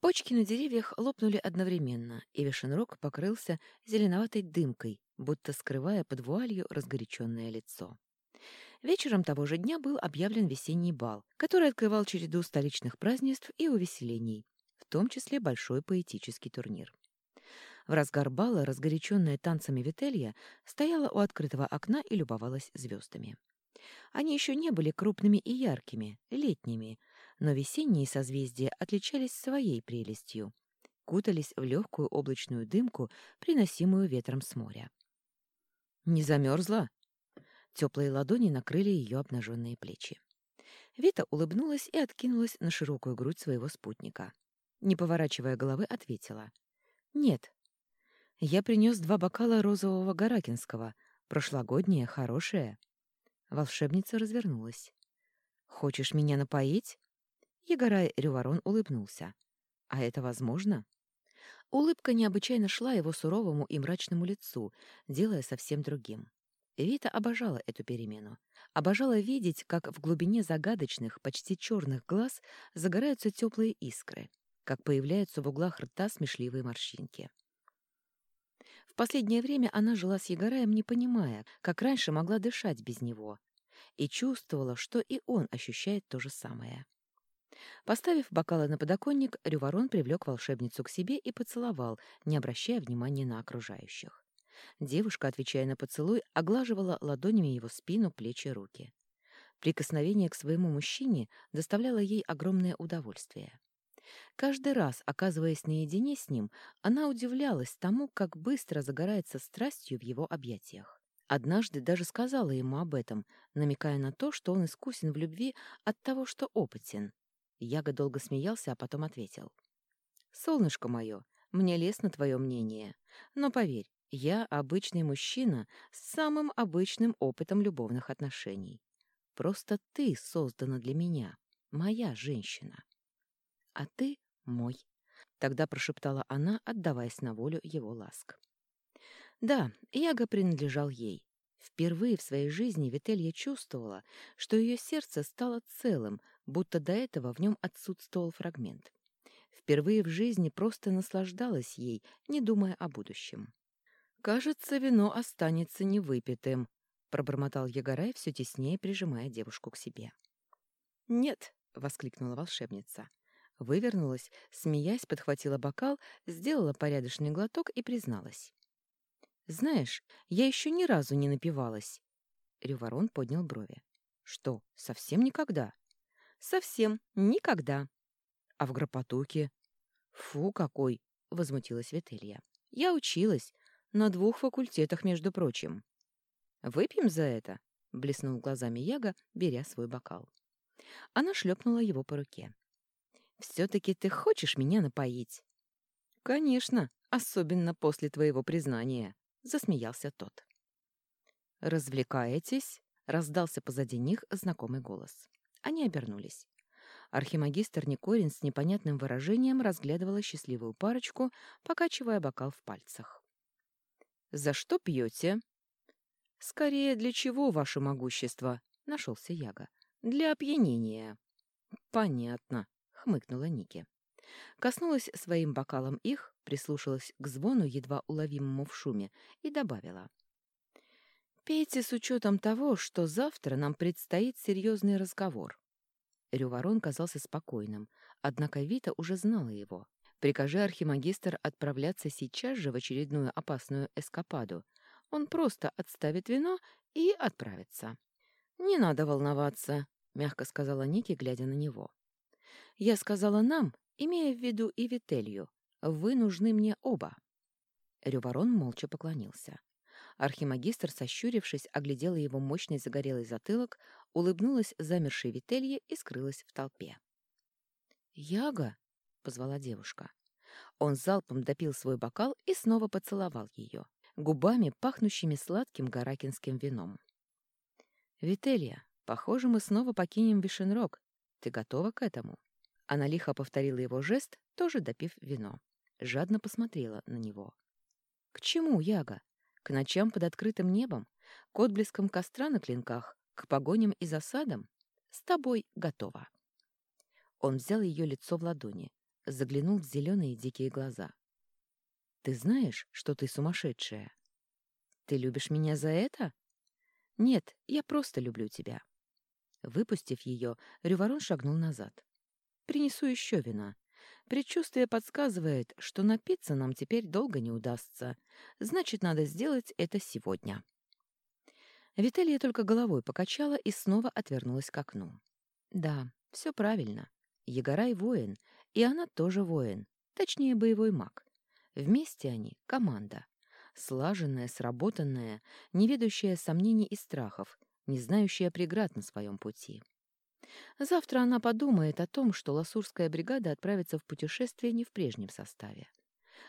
Почки на деревьях лопнули одновременно, и вишенрог покрылся зеленоватой дымкой, будто скрывая под вуалью разгоряченное лицо. Вечером того же дня был объявлен весенний бал, который открывал череду столичных празднеств и увеселений, в том числе большой поэтический турнир. В разгар бала, разгоряченная танцами Вителья, стояла у открытого окна и любовалась звездами. Они еще не были крупными и яркими, летними, но весенние созвездия отличались своей прелестью, кутались в легкую облачную дымку, приносимую ветром с моря. «Не замерзла?» Теплые ладони накрыли ее обнаженные плечи. Вита улыбнулась и откинулась на широкую грудь своего спутника. Не поворачивая головы, ответила. «Нет. Я принес два бокала розового гаракинского, прошлогоднее, хорошее». Волшебница развернулась. «Хочешь меня напоить?» Егорай Рюворон улыбнулся. «А это возможно?» Улыбка необычайно шла его суровому и мрачному лицу, делая совсем другим. Вита обожала эту перемену. Обожала видеть, как в глубине загадочных, почти черных глаз загораются теплые искры, как появляются в углах рта смешливые морщинки. В последнее время она жила с Егораем, не понимая, как раньше могла дышать без него, и чувствовала, что и он ощущает то же самое. Поставив бокалы на подоконник, Рюворон привлек волшебницу к себе и поцеловал, не обращая внимания на окружающих. Девушка, отвечая на поцелуй, оглаживала ладонями его спину, плечи, руки. Прикосновение к своему мужчине доставляло ей огромное удовольствие. Каждый раз, оказываясь наедине с ним, она удивлялась тому, как быстро загорается страстью в его объятиях. Однажды даже сказала ему об этом, намекая на то, что он искусен в любви от того, что опытен. Яга долго смеялся, а потом ответил. «Солнышко мое, мне лестно твое мнение, но поверь, я обычный мужчина с самым обычным опытом любовных отношений. Просто ты создана для меня, моя женщина. А ты мой. Тогда прошептала она, отдаваясь на волю его ласк. Да, Яга принадлежал ей. Впервые в своей жизни Вителья чувствовала, что ее сердце стало целым, будто до этого в нем отсутствовал фрагмент. Впервые в жизни просто наслаждалась ей, не думая о будущем. «Кажется, вино останется невыпитым», — пробормотал Егорай, все теснее прижимая девушку к себе. «Нет», — воскликнула волшебница. Вывернулась, смеясь, подхватила бокал, сделала порядочный глоток и призналась. «Знаешь, я еще ни разу не напивалась». Рюворон поднял брови. «Что, совсем никогда?» «Совсем никогда». «А в Гропотуке?» «Фу, какой!» — возмутилась Вителья. «Я училась, на двух факультетах, между прочим. «Выпьем за это?» — блеснул глазами Яга, беря свой бокал. Она шлепнула его по руке. «Все-таки ты хочешь меня напоить?» «Конечно, особенно после твоего признания», — засмеялся тот. «Развлекаетесь?» — раздался позади них знакомый голос. Они обернулись. Архимагистр Никорин с непонятным выражением разглядывала счастливую парочку, покачивая бокал в пальцах. «За что пьете?» «Скорее, для чего ваше могущество?» — нашелся Яга. «Для опьянения». «Понятно», — хмыкнула Ники. Коснулась своим бокалом их, прислушалась к звону, едва уловимому в шуме, и добавила. «Пейте с учетом того, что завтра нам предстоит серьезный разговор». Рюворон казался спокойным, однако Вита уже знала его. Прикажи архимагистр отправляться сейчас же в очередную опасную эскападу. Он просто отставит вино и отправится. «Не надо волноваться», — мягко сказала Ники, глядя на него. «Я сказала нам, имея в виду и Вителью. Вы нужны мне оба». Рюворон молча поклонился. Архимагистр, сощурившись, оглядела его мощный загорелый затылок, улыбнулась замершей Вителье и скрылась в толпе. «Яга!» позвала девушка. Он залпом допил свой бокал и снова поцеловал ее, губами, пахнущими сладким гаракинским вином. «Вителья, похоже, мы снова покинем Вишенрог. Ты готова к этому?» Она лихо повторила его жест, тоже допив вино. Жадно посмотрела на него. «К чему, Яга? К ночам под открытым небом? К отблескам костра на клинках? К погоням и засадам? С тобой готова». Он взял ее лицо в ладони, заглянул в зеленые дикие глаза. «Ты знаешь, что ты сумасшедшая? Ты любишь меня за это?» «Нет, я просто люблю тебя». Выпустив ее, Рюворон шагнул назад. «Принесу еще вина. Предчувствие подсказывает, что напиться нам теперь долго не удастся. Значит, надо сделать это сегодня». Виталия только головой покачала и снова отвернулась к окну. «Да, все правильно. Егорай воин, и она тоже воин, точнее, боевой маг. Вместе они — команда. Слаженная, сработанная, не ведущая сомнений и страхов, не знающая преград на своем пути. Завтра она подумает о том, что ласурская бригада отправится в путешествие не в прежнем составе.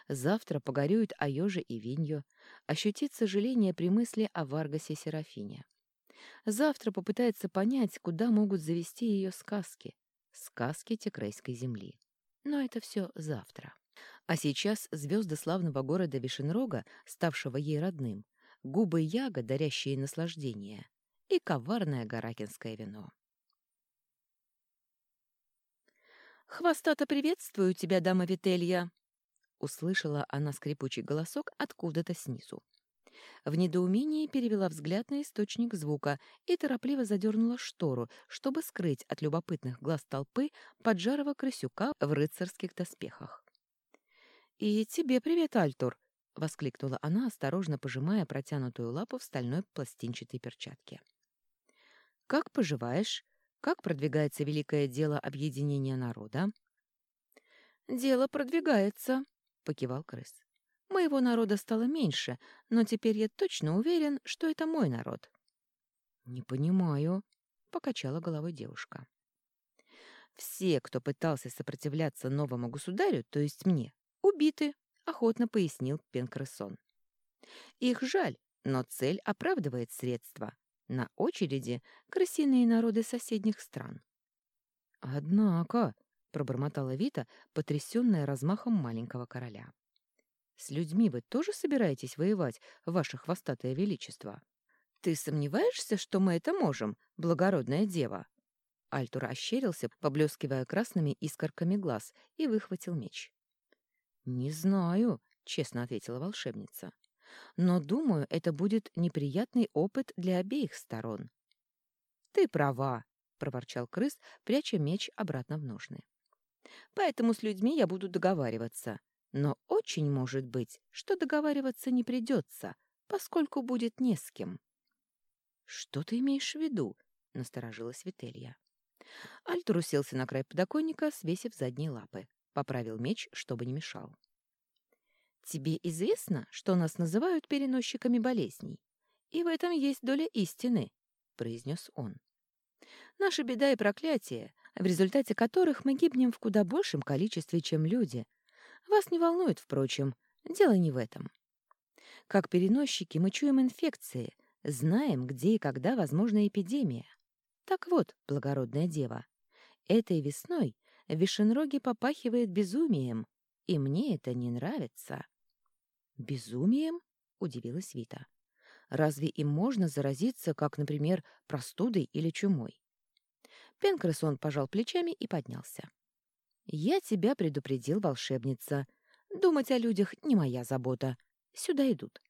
Завтра погорюет о Ёже и Виньо, ощутит сожаление при мысли о Варгасе Серафине. Завтра попытается понять, куда могут завести ее сказки, сказки Текрейской земли. Но это все завтра. А сейчас звезды славного города Вишенрога, ставшего ей родным, губы яга, дарящие наслаждение, и коварное гаракинское вино. «Хвостато приветствую тебя, дама Вителья!» Услышала она скрипучий голосок откуда-то снизу. В недоумении перевела взгляд на источник звука и торопливо задернула штору, чтобы скрыть от любопытных глаз толпы поджарого крысюка в рыцарских доспехах. «И тебе привет, Альтур!» — воскликнула она, осторожно пожимая протянутую лапу в стальной пластинчатой перчатке. «Как поживаешь? Как продвигается великое дело объединения народа?» «Дело продвигается», — покивал крыс. «Моего народа стало меньше, но теперь я точно уверен, что это мой народ». «Не понимаю», — покачала головой девушка. «Все, кто пытался сопротивляться новому государю, то есть мне, убиты», — охотно пояснил Пенкрессон. «Их жаль, но цель оправдывает средства. На очереди крысиные народы соседних стран». «Однако», — пробормотала Вита, потрясённая размахом маленького короля. «С людьми вы тоже собираетесь воевать, ваше хвостатое величество?» «Ты сомневаешься, что мы это можем, благородная дева?» Альтур ощерился, поблескивая красными искорками глаз, и выхватил меч. «Не знаю», — честно ответила волшебница. «Но, думаю, это будет неприятный опыт для обеих сторон». «Ты права», — проворчал крыс, пряча меч обратно в ножны. «Поэтому с людьми я буду договариваться. Но очень может быть, что договариваться не придется, поскольку будет не с кем». «Что ты имеешь в виду?» — насторожилась Вителья. Альтур уселся на край подоконника, свесив задние лапы. Поправил меч, чтобы не мешал. «Тебе известно, что нас называют переносчиками болезней? И в этом есть доля истины», — произнес он. «Наша беда и проклятие, в результате которых мы гибнем в куда большем количестве, чем люди. Вас не волнует, впрочем, дело не в этом. Как переносчики мы чуем инфекции, знаем, где и когда возможна эпидемия. Так вот, благородная дева, этой весной в Вишенроге попахивает безумием, и мне это не нравится». «Безумием?» — удивилась Вита. «Разве им можно заразиться, как, например, простудой или чумой?» Пенкресон пожал плечами и поднялся. «Я тебя предупредил, волшебница. Думать о людях не моя забота. Сюда идут».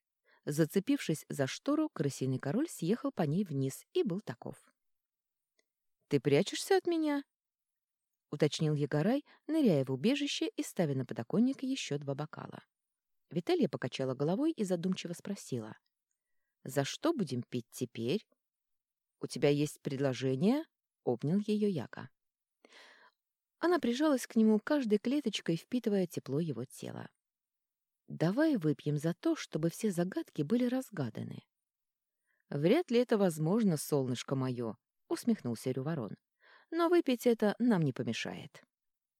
Зацепившись за штору, крысиный король съехал по ней вниз и был таков. «Ты прячешься от меня?» — уточнил Егорай, ныряя в убежище и ставя на подоконник еще два бокала. Виталия покачала головой и задумчиво спросила. «За что будем пить теперь?» «У тебя есть предложение?» — обнял ее Яка. Она прижалась к нему каждой клеточкой, впитывая тепло его тела. «Давай выпьем за то, чтобы все загадки были разгаданы». «Вряд ли это возможно, солнышко мое», — усмехнулся Рюворон но выпить это нам не помешает.